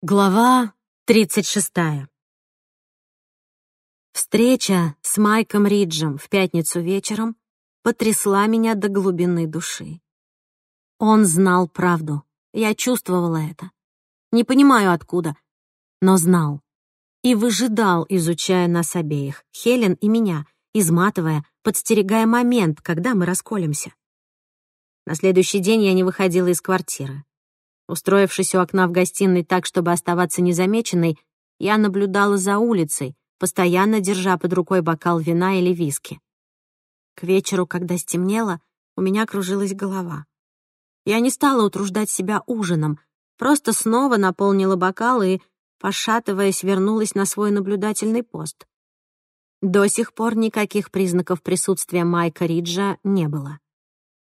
Глава 36. Встреча с Майком Риджем в пятницу вечером потрясла меня до глубины души. Он знал правду, я чувствовала это. Не понимаю откуда, но знал. И выжидал, изучая нас обеих, Хелен и меня, изматывая, подстерегая момент, когда мы расколемся. На следующий день я не выходила из квартиры. Устроившись у окна в гостиной так, чтобы оставаться незамеченной, я наблюдала за улицей, постоянно держа под рукой бокал вина или виски. К вечеру, когда стемнело, у меня кружилась голова. Я не стала утруждать себя ужином, просто снова наполнила бокал и, пошатываясь, вернулась на свой наблюдательный пост. До сих пор никаких признаков присутствия Майка Риджа не было.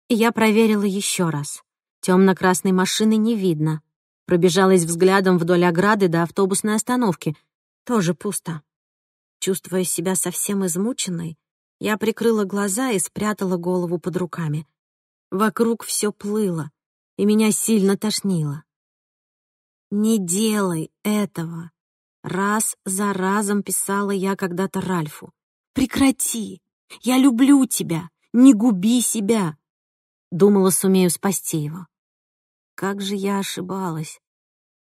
Я проверила еще раз. Темно-красной машины не видно. Пробежалась взглядом вдоль ограды до автобусной остановки. Тоже пусто. Чувствуя себя совсем измученной, я прикрыла глаза и спрятала голову под руками. Вокруг все плыло, и меня сильно тошнило. «Не делай этого!» Раз за разом писала я когда-то Ральфу. «Прекрати! Я люблю тебя! Не губи себя!» Думала, сумею спасти его. Как же я ошибалась.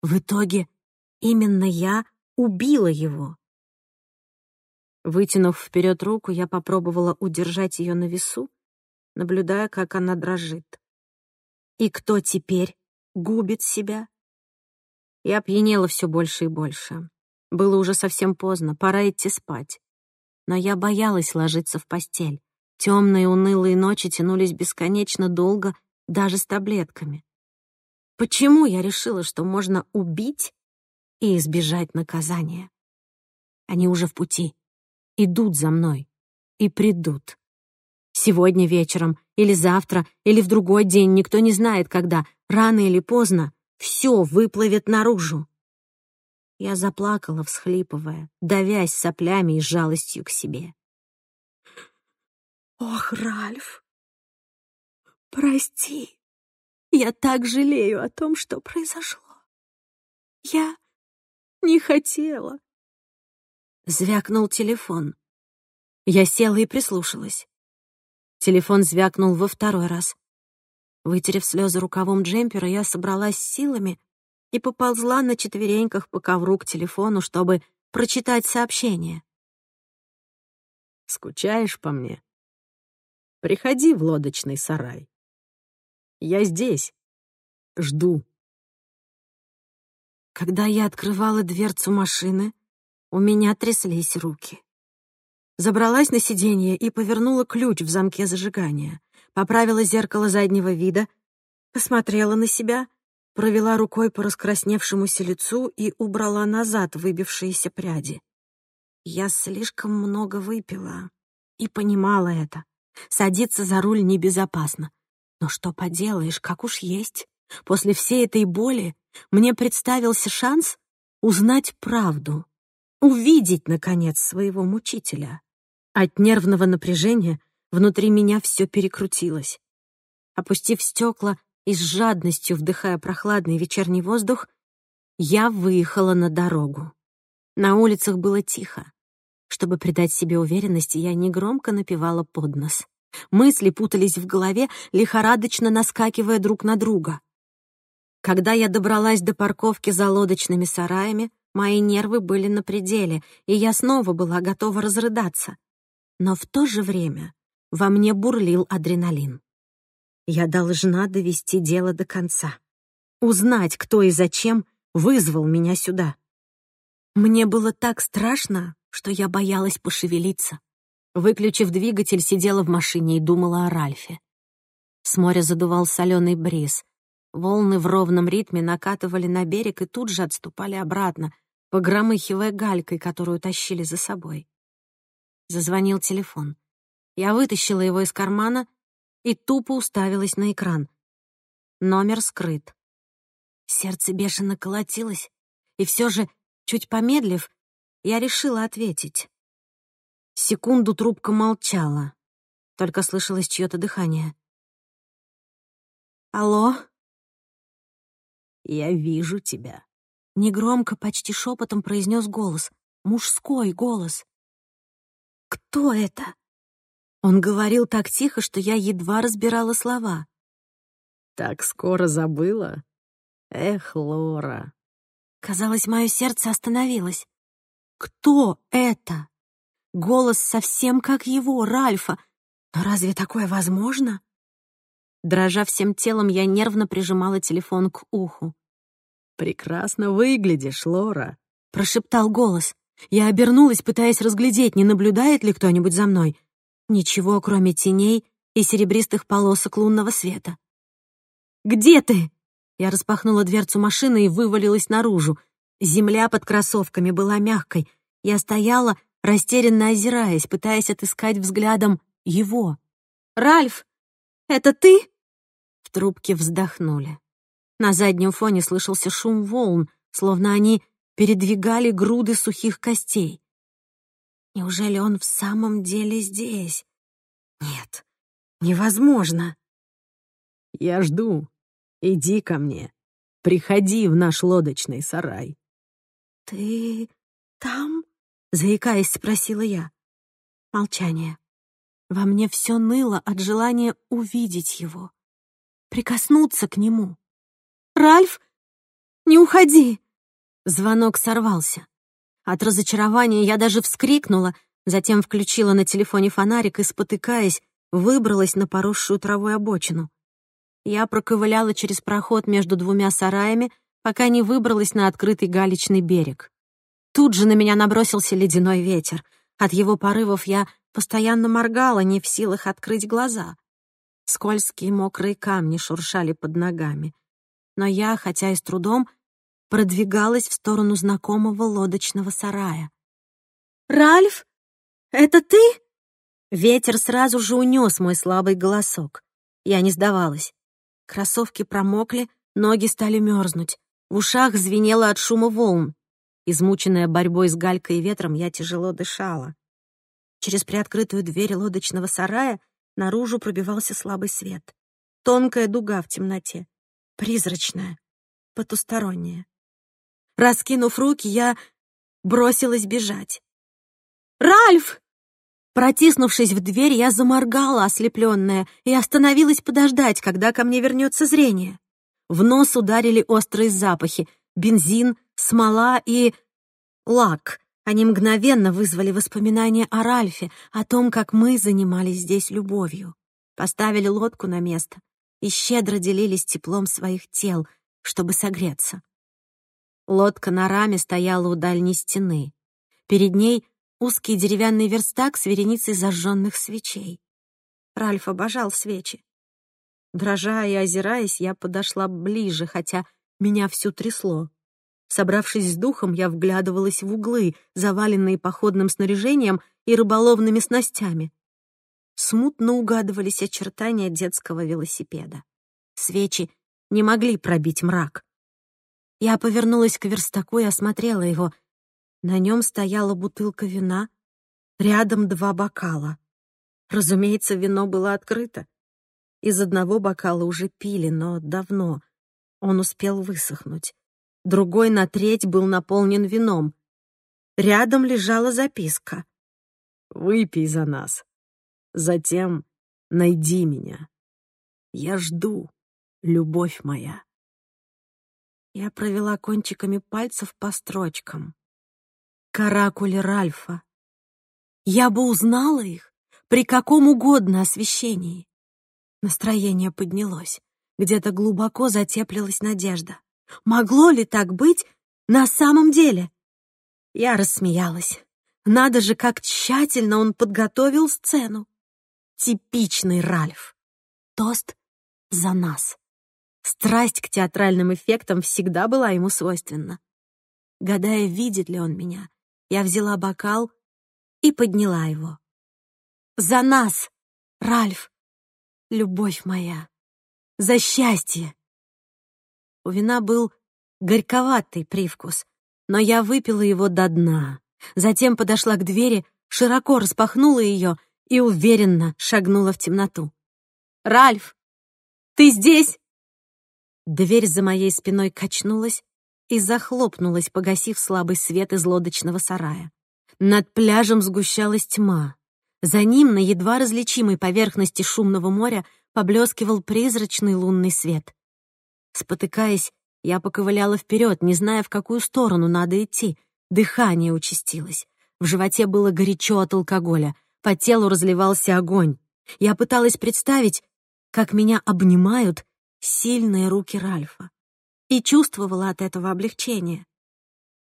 В итоге именно я убила его. Вытянув вперед руку, я попробовала удержать ее на весу, наблюдая, как она дрожит. И кто теперь губит себя? Я пьянела все больше и больше. Было уже совсем поздно, пора идти спать. Но я боялась ложиться в постель. Темные унылые ночи тянулись бесконечно долго, даже с таблетками. Почему я решила, что можно убить и избежать наказания? Они уже в пути, идут за мной и придут. Сегодня вечером или завтра или в другой день, никто не знает когда, рано или поздно, все выплывет наружу. Я заплакала, всхлипывая, давясь соплями и жалостью к себе. «Ох, Ральф, прости!» Я так жалею о том, что произошло. Я не хотела. Звякнул телефон. Я села и прислушалась. Телефон звякнул во второй раз. Вытерев слезы рукавом джемпера, я собралась силами и поползла на четвереньках по ковру к телефону, чтобы прочитать сообщение. «Скучаешь по мне? Приходи в лодочный сарай. Я здесь. Жду. Когда я открывала дверцу машины, у меня тряслись руки. Забралась на сиденье и повернула ключ в замке зажигания, поправила зеркало заднего вида, посмотрела на себя, провела рукой по раскрасневшемуся лицу и убрала назад выбившиеся пряди. Я слишком много выпила и понимала это. Садиться за руль небезопасно. Но что поделаешь, как уж есть. После всей этой боли мне представился шанс узнать правду, увидеть, наконец, своего мучителя. От нервного напряжения внутри меня все перекрутилось. Опустив стекла и с жадностью вдыхая прохладный вечерний воздух, я выехала на дорогу. На улицах было тихо. Чтобы придать себе уверенности, я негромко напевала под нос. Мысли путались в голове, лихорадочно наскакивая друг на друга. Когда я добралась до парковки за лодочными сараями, мои нервы были на пределе, и я снова была готова разрыдаться. Но в то же время во мне бурлил адреналин. Я должна довести дело до конца. Узнать, кто и зачем вызвал меня сюда. Мне было так страшно, что я боялась пошевелиться. Выключив двигатель, сидела в машине и думала о Ральфе. С моря задувал соленый бриз. Волны в ровном ритме накатывали на берег и тут же отступали обратно, погромыхивая галькой, которую тащили за собой. Зазвонил телефон. Я вытащила его из кармана и тупо уставилась на экран. Номер скрыт. Сердце бешено колотилось, и все же, чуть помедлив, я решила ответить. Секунду трубка молчала. Только слышалось чьё-то дыхание. «Алло?» «Я вижу тебя», Негромко, почти шепотом произнес голос. Мужской голос. «Кто это?» Он говорил так тихо, что я едва разбирала слова. «Так скоро забыла? Эх, Лора!» Казалось, мое сердце остановилось. «Кто это?» Голос совсем как его, Ральфа. Но разве такое возможно? Дрожа всем телом, я нервно прижимала телефон к уху. «Прекрасно выглядишь, Лора», — прошептал голос. Я обернулась, пытаясь разглядеть, не наблюдает ли кто-нибудь за мной. Ничего, кроме теней и серебристых полосок лунного света. «Где ты?» Я распахнула дверцу машины и вывалилась наружу. Земля под кроссовками была мягкой. Я стояла, растерянно озираясь, пытаясь отыскать взглядом его. «Ральф, это ты?» В трубке вздохнули. На заднем фоне слышался шум волн, словно они передвигали груды сухих костей. Неужели он в самом деле здесь? Нет, невозможно. «Я жду. Иди ко мне. Приходи в наш лодочный сарай». «Ты там?» — заикаясь, спросила я. Молчание. Во мне все ныло от желания увидеть его, прикоснуться к нему. «Ральф, не уходи!» Звонок сорвался. От разочарования я даже вскрикнула, затем включила на телефоне фонарик и, спотыкаясь, выбралась на поросшую травой обочину. Я проковыляла через проход между двумя сараями, пока не выбралась на открытый галечный берег. Тут же на меня набросился ледяной ветер. От его порывов я постоянно моргала, не в силах открыть глаза. Скользкие мокрые камни шуршали под ногами. Но я, хотя и с трудом, продвигалась в сторону знакомого лодочного сарая. «Ральф, это ты?» Ветер сразу же унес мой слабый голосок. Я не сдавалась. Кроссовки промокли, ноги стали мерзнуть. В ушах звенело от шума волн. Измученная борьбой с галькой и ветром, я тяжело дышала. Через приоткрытую дверь лодочного сарая наружу пробивался слабый свет. Тонкая дуга в темноте. Призрачная, потусторонняя. Раскинув руки, я бросилась бежать. «Ральф!» Протиснувшись в дверь, я заморгала, ослепленная, и остановилась подождать, когда ко мне вернется зрение. В нос ударили острые запахи — бензин, смола и... лак. Они мгновенно вызвали воспоминания о Ральфе, о том, как мы занимались здесь любовью. Поставили лодку на место и щедро делились теплом своих тел, чтобы согреться. Лодка на раме стояла у дальней стены. Перед ней узкий деревянный верстак с вереницей зажженных свечей. Ральф обожал свечи. Дрожа и озираясь, я подошла ближе, хотя меня всю трясло. Собравшись с духом, я вглядывалась в углы, заваленные походным снаряжением и рыболовными снастями. Смутно угадывались очертания детского велосипеда. Свечи не могли пробить мрак. Я повернулась к верстаку и осмотрела его. На нем стояла бутылка вина, рядом два бокала. Разумеется, вино было открыто. Из одного бокала уже пили, но давно. Он успел высохнуть. Другой на треть был наполнен вином. Рядом лежала записка. «Выпей за нас. Затем найди меня. Я жду, любовь моя». Я провела кончиками пальцев по строчкам. Каракули Ральфа. Я бы узнала их при каком угодно освещении. Настроение поднялось. Где-то глубоко затеплилась надежда. Могло ли так быть на самом деле? Я рассмеялась. Надо же, как тщательно он подготовил сцену. Типичный Ральф. Тост за нас. Страсть к театральным эффектам всегда была ему свойственна. Гадая, видит ли он меня, я взяла бокал и подняла его. «За нас, Ральф! Любовь моя! За счастье!» У вина был горьковатый привкус, но я выпила его до дна. Затем подошла к двери, широко распахнула ее и уверенно шагнула в темноту. «Ральф, ты здесь?» Дверь за моей спиной качнулась, и захлопнулась, погасив слабый свет из лодочного сарая. Над пляжем сгущалась тьма. За ним на едва различимой поверхности шумного моря поблескивал призрачный лунный свет. Спотыкаясь, я поковыляла вперед, не зная, в какую сторону надо идти. Дыхание участилось. В животе было горячо от алкоголя, по телу разливался огонь. Я пыталась представить, как меня обнимают сильные руки Ральфа, и чувствовала от этого облегчение.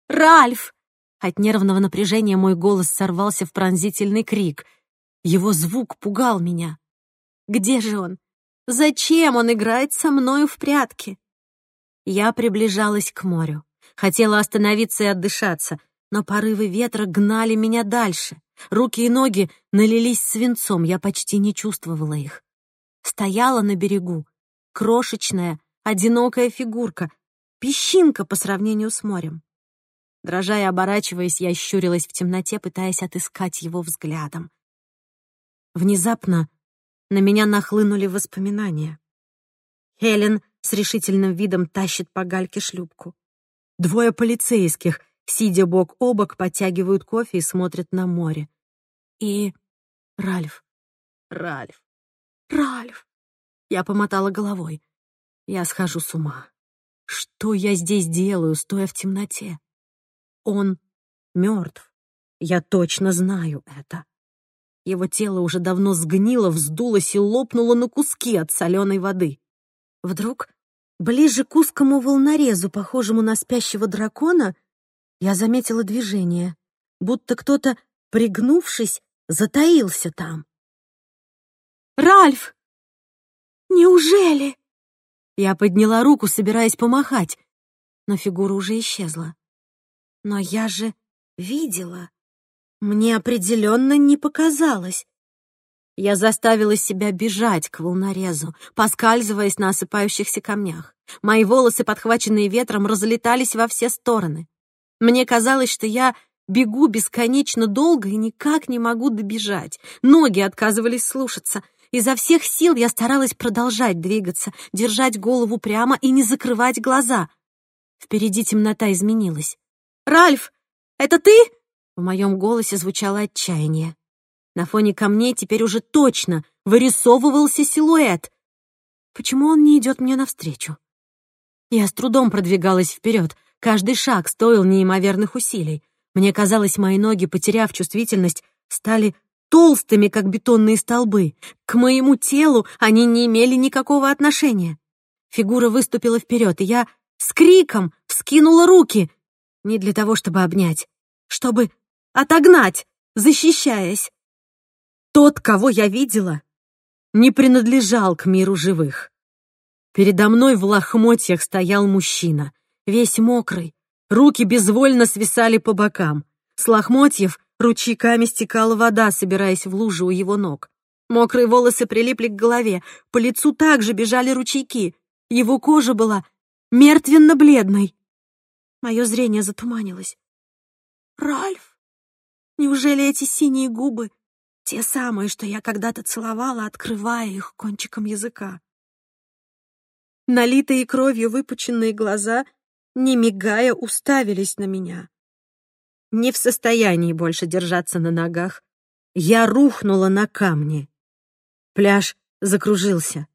«Ральф!» От нервного напряжения мой голос сорвался в пронзительный крик. Его звук пугал меня. «Где же он? Зачем он играет со мною в прятки?» Я приближалась к морю. Хотела остановиться и отдышаться, но порывы ветра гнали меня дальше. Руки и ноги налились свинцом, я почти не чувствовала их. Стояла на берегу, крошечная, одинокая фигурка, песчинка по сравнению с морем. Дрожа и оборачиваясь, я щурилась в темноте, пытаясь отыскать его взглядом. Внезапно на меня нахлынули воспоминания. Хелен с решительным видом тащит по гальке шлюпку. Двое полицейских, сидя бок о бок, подтягивают кофе и смотрят на море. И Ральф, Ральф, Ральф. Я помотала головой. Я схожу с ума. Что я здесь делаю, стоя в темноте? Он мертв. Я точно знаю это. Его тело уже давно сгнило, вздулось и лопнуло на куски от соленой воды. Вдруг, ближе к узкому волнорезу, похожему на спящего дракона, я заметила движение, будто кто-то, пригнувшись, затаился там. «Ральф! Неужели?» Я подняла руку, собираясь помахать, но фигура уже исчезла. Но я же видела. Мне определенно не показалось. Я заставила себя бежать к волнорезу, поскальзываясь на осыпающихся камнях. Мои волосы, подхваченные ветром, разлетались во все стороны. Мне казалось, что я бегу бесконечно долго и никак не могу добежать. Ноги отказывались слушаться. Изо всех сил я старалась продолжать двигаться, держать голову прямо и не закрывать глаза. Впереди темнота изменилась. «Ральф, это ты?» В моем голосе звучало отчаяние. На фоне камней теперь уже точно вырисовывался силуэт. Почему он не идет мне навстречу? Я с трудом продвигалась вперед. Каждый шаг стоил неимоверных усилий. Мне казалось, мои ноги, потеряв чувствительность, стали толстыми, как бетонные столбы. К моему телу они не имели никакого отношения. Фигура выступила вперед, и я с криком вскинула руки — не для того, чтобы обнять, чтобы отогнать, защищаясь. Тот, кого я видела, не принадлежал к миру живых. Передо мной в лохмотьях стоял мужчина, весь мокрый, руки безвольно свисали по бокам. С лохмотьев ручейками стекала вода, собираясь в лужу у его ног. Мокрые волосы прилипли к голове, по лицу также бежали ручейки. Его кожа была мертвенно-бледной. Мое зрение затуманилось. «Ральф! Неужели эти синие губы — те самые, что я когда-то целовала, открывая их кончиком языка?» Налитые кровью выпученные глаза, не мигая, уставились на меня. Не в состоянии больше держаться на ногах, я рухнула на камни. Пляж закружился.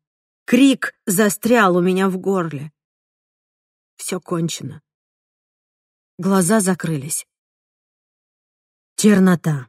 Крик застрял у меня в горле. Все кончено. Глаза закрылись. Чернота.